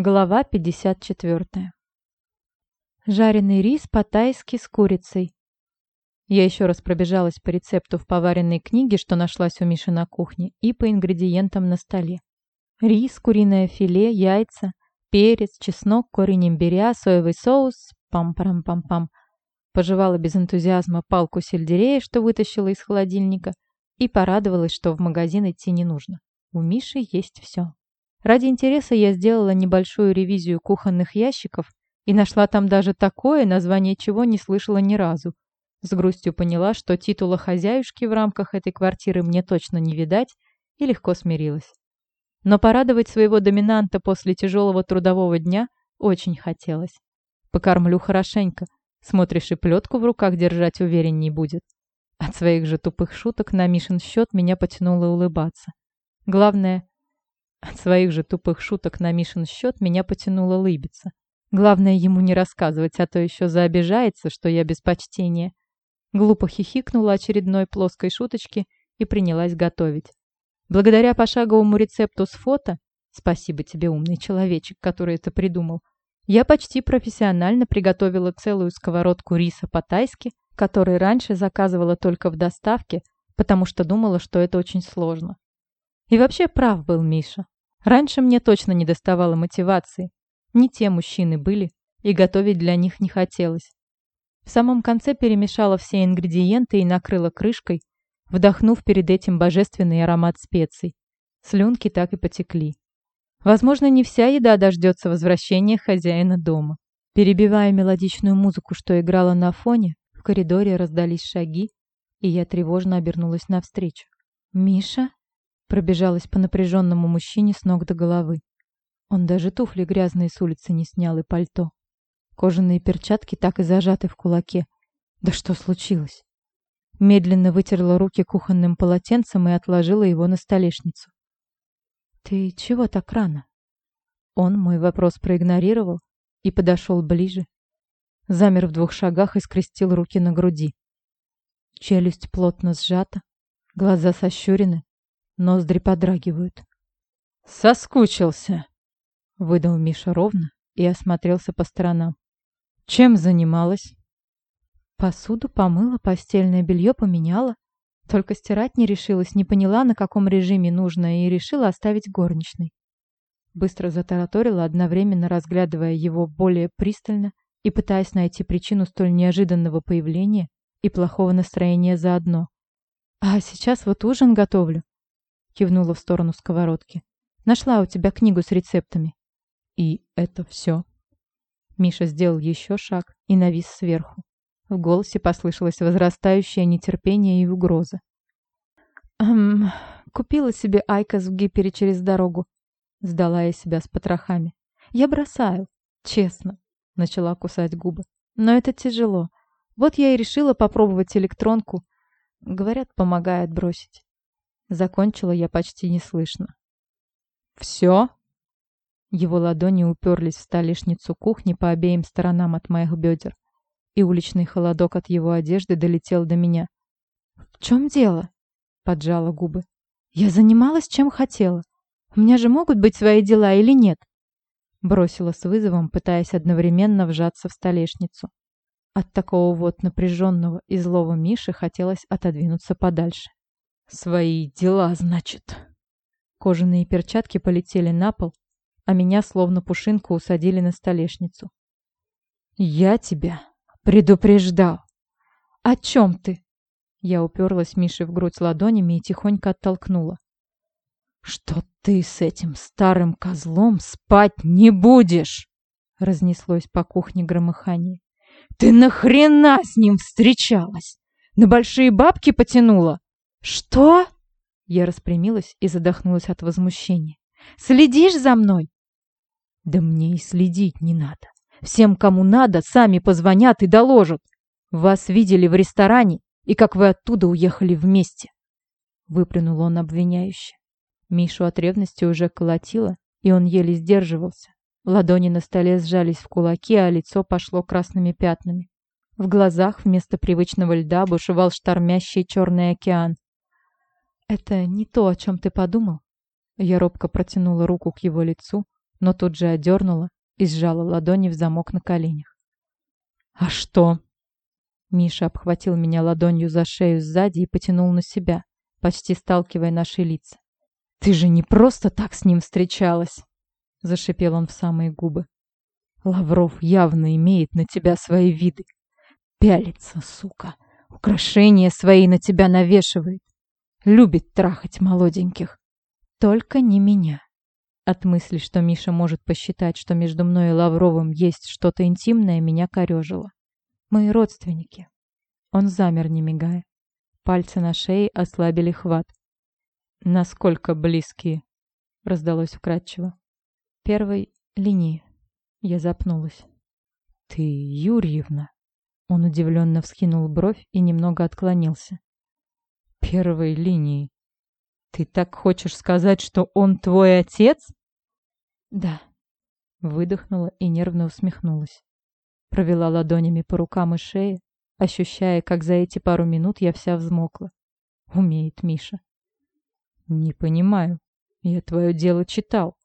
Глава 54. Жареный рис по-тайски с курицей. Я еще раз пробежалась по рецепту в поваренной книге, что нашлась у Миши на кухне, и по ингредиентам на столе. Рис, куриное филе, яйца, перец, чеснок, корень имбиря, соевый соус, пам-парам-пам-пам. Пожевала без энтузиазма палку сельдерея, что вытащила из холодильника, и порадовалась, что в магазин идти не нужно. У Миши есть все. Ради интереса я сделала небольшую ревизию кухонных ящиков и нашла там даже такое, название чего не слышала ни разу. С грустью поняла, что титула хозяюшки в рамках этой квартиры мне точно не видать, и легко смирилась. Но порадовать своего доминанта после тяжелого трудового дня очень хотелось. Покормлю хорошенько, смотришь и плетку в руках держать уверенней будет. От своих же тупых шуток на Мишин счет меня потянуло улыбаться. Главное, от своих же тупых шуток на Мишин счет меня потянуло лыбиться. Главное ему не рассказывать, а то еще заобижается, что я без почтения. Глупо хихикнула очередной плоской шуточки и принялась готовить. Благодаря пошаговому рецепту с фото, спасибо тебе, умный человечек, который это придумал, я почти профессионально приготовила целую сковородку риса по-тайски, который раньше заказывала только в доставке, потому что думала, что это очень сложно. И вообще прав был Миша. Раньше мне точно не доставало мотивации. Не те мужчины были, и готовить для них не хотелось. В самом конце перемешала все ингредиенты и накрыла крышкой, вдохнув перед этим божественный аромат специй. Слюнки так и потекли. Возможно, не вся еда дождется возвращения хозяина дома. Перебивая мелодичную музыку, что играла на фоне, в коридоре раздались шаги, и я тревожно обернулась навстречу. «Миша?» Пробежалась по напряженному мужчине с ног до головы. Он даже туфли грязные с улицы не снял и пальто. Кожаные перчатки так и зажаты в кулаке. Да что случилось? Медленно вытерла руки кухонным полотенцем и отложила его на столешницу. «Ты чего так рано?» Он мой вопрос проигнорировал и подошел ближе. Замер в двух шагах и скрестил руки на груди. Челюсть плотно сжата, глаза сощурены, Ноздри подрагивают. «Соскучился!» — выдал Миша ровно и осмотрелся по сторонам. «Чем занималась?» Посуду помыла, постельное белье поменяла. Только стирать не решилась, не поняла, на каком режиме нужно, и решила оставить горничной. Быстро затараторила, одновременно разглядывая его более пристально и пытаясь найти причину столь неожиданного появления и плохого настроения заодно. «А сейчас вот ужин готовлю кивнула в сторону сковородки. Нашла у тебя книгу с рецептами. И это все. Миша сделал еще шаг и навис сверху. В голосе послышалось возрастающее нетерпение и угроза. «Эм, купила себе IQOS в гипере через дорогу», — сдала я себя с потрохами. «Я бросаю, честно», — начала кусать губы. «Но это тяжело. Вот я и решила попробовать электронку. Говорят, помогает бросить». Закончила я почти неслышно. «Все?» Его ладони уперлись в столешницу кухни по обеим сторонам от моих бедер, и уличный холодок от его одежды долетел до меня. «В чем дело?» — поджала губы. «Я занималась, чем хотела. У меня же могут быть свои дела или нет?» Бросила с вызовом, пытаясь одновременно вжаться в столешницу. От такого вот напряженного и злого Миши хотелось отодвинуться подальше. Свои дела, значит. Кожаные перчатки полетели на пол, а меня словно пушинку усадили на столешницу. Я тебя предупреждал. О чем ты? Я уперлась Мише в грудь ладонями и тихонько оттолкнула. Что ты с этим старым козлом спать не будешь? Разнеслось по кухне громыхание. Ты нахрена с ним встречалась? На большие бабки потянула? «Что?» Я распрямилась и задохнулась от возмущения. «Следишь за мной?» «Да мне и следить не надо. Всем, кому надо, сами позвонят и доложат. Вас видели в ресторане, и как вы оттуда уехали вместе». Выплюнул он обвиняюще. Мишу от ревности уже колотило, и он еле сдерживался. Ладони на столе сжались в кулаки, а лицо пошло красными пятнами. В глазах вместо привычного льда бушевал штормящий черный океан. «Это не то, о чем ты подумал?» Я робко протянула руку к его лицу, но тут же одернула и сжала ладони в замок на коленях. «А что?» Миша обхватил меня ладонью за шею сзади и потянул на себя, почти сталкивая наши лица. «Ты же не просто так с ним встречалась!» Зашипел он в самые губы. «Лавров явно имеет на тебя свои виды. Пялится, сука. Украшения свои на тебя навешивает. Любит трахать молоденьких. Только не меня». От мысли, что Миша может посчитать, что между мной и Лавровым есть что-то интимное, меня корежило. Мы родственники. Он замер, не мигая. Пальцы на шее ослабили хват. «Насколько близкие?» — раздалось вкратчиво. «Первой линии». Я запнулась. «Ты Юрьевна?» Он удивленно вскинул бровь и немного отклонился. «Первой линии. Ты так хочешь сказать, что он твой отец?» «Да». Выдохнула и нервно усмехнулась. Провела ладонями по рукам и шее, ощущая, как за эти пару минут я вся взмокла. Умеет Миша. «Не понимаю. Я твое дело читал».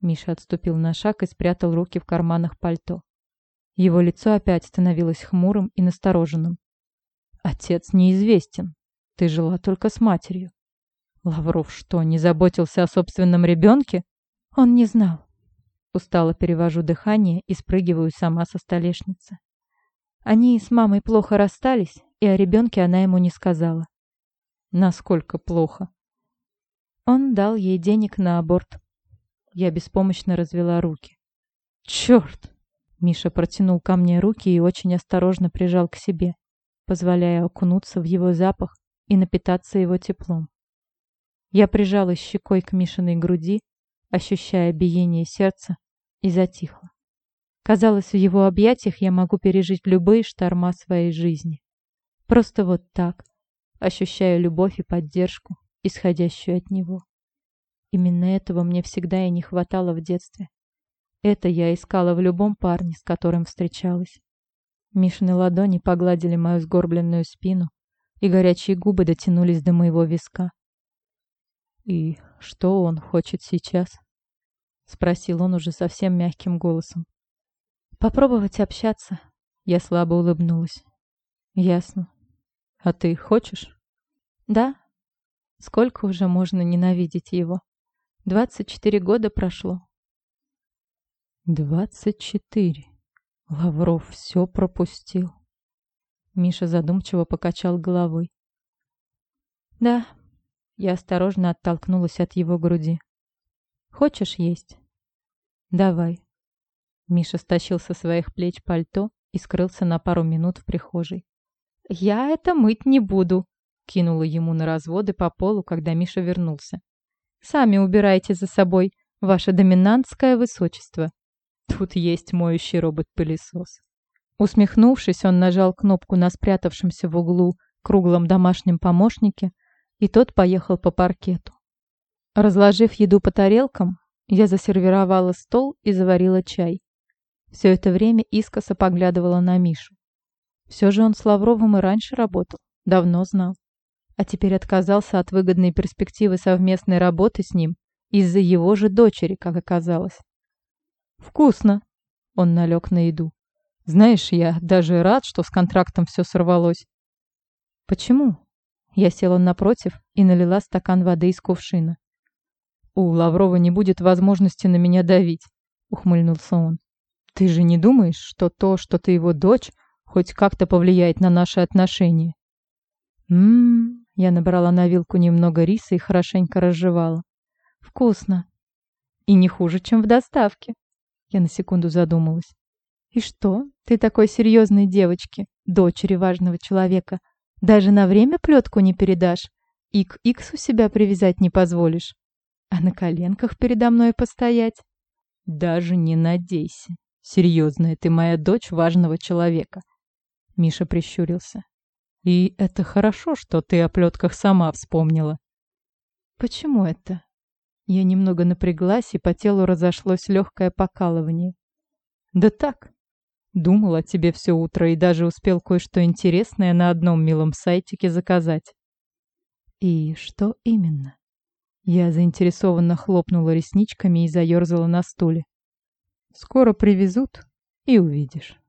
Миша отступил на шаг и спрятал руки в карманах пальто. Его лицо опять становилось хмурым и настороженным. «Отец неизвестен. Ты жила только с матерью». Лавров что, не заботился о собственном ребенке? Он не знал. Устало перевожу дыхание и спрыгиваю сама со столешницы. Они с мамой плохо расстались, и о ребенке она ему не сказала. Насколько плохо? Он дал ей денег на аборт. Я беспомощно развела руки. «Черт!» Миша протянул ко мне руки и очень осторожно прижал к себе, позволяя окунуться в его запах и напитаться его теплом. Я прижалась щекой к Мишиной груди, ощущая биение сердца, и затихла. Казалось, в его объятиях я могу пережить любые шторма своей жизни. Просто вот так, ощущая любовь и поддержку, исходящую от него. Именно этого мне всегда и не хватало в детстве. Это я искала в любом парне, с которым встречалась. Мишины ладони погладили мою сгорбленную спину, и горячие губы дотянулись до моего виска. «И что он хочет сейчас?» — спросил он уже совсем мягким голосом. «Попробовать общаться». Я слабо улыбнулась. «Ясно. А ты хочешь?» «Да, Сколько уже можно ненавидеть его? Двадцать четыре года прошло. Двадцать четыре. Лавров все пропустил. Миша задумчиво покачал головой. Да, я осторожно оттолкнулась от его груди. Хочешь есть? Давай. Миша стащил со своих плеч пальто и скрылся на пару минут в прихожей. «Я это мыть не буду», Кинула ему на разводы по полу, когда Миша вернулся. «Сами убирайте за собой, ваше доминантское высочество. Тут есть моющий робот-пылесос». Усмехнувшись, он нажал кнопку на спрятавшемся в углу круглом домашнем помощнике, и тот поехал по паркету. Разложив еду по тарелкам, я засервировала стол и заварила чай. Все это время искоса поглядывала на Мишу. Все же он с Лавровым и раньше работал, давно знал а теперь отказался от выгодной перспективы совместной работы с ним из-за его же дочери, как оказалось. «Вкусно!» — он налег на еду. «Знаешь, я даже рад, что с контрактом все сорвалось». «Почему?» Я села напротив и налила стакан воды из кувшина. «У Лаврова не будет возможности на меня давить», — ухмыльнулся он. «Ты же не думаешь, что то, что ты его дочь, хоть как-то повлияет на наши отношения?» «М-м-м», я набрала на вилку немного риса и хорошенько разжевала. Вкусно. И не хуже, чем в доставке. Я на секунду задумалась. И что, ты такой серьезной девочке, дочери важного человека, даже на время плетку не передашь и к Иксу себя привязать не позволишь? А на коленках передо мной постоять? Даже не надейся. Серьезная ты моя дочь важного человека. Миша прищурился. И это хорошо, что ты о плетках сама вспомнила. Почему это? Я немного напряглась, и по телу разошлось легкое покалывание. Да так. Думал о тебе все утро и даже успел кое-что интересное на одном милом сайтике заказать. И что именно? Я заинтересованно хлопнула ресничками и заерзала на стуле. «Скоро привезут, и увидишь».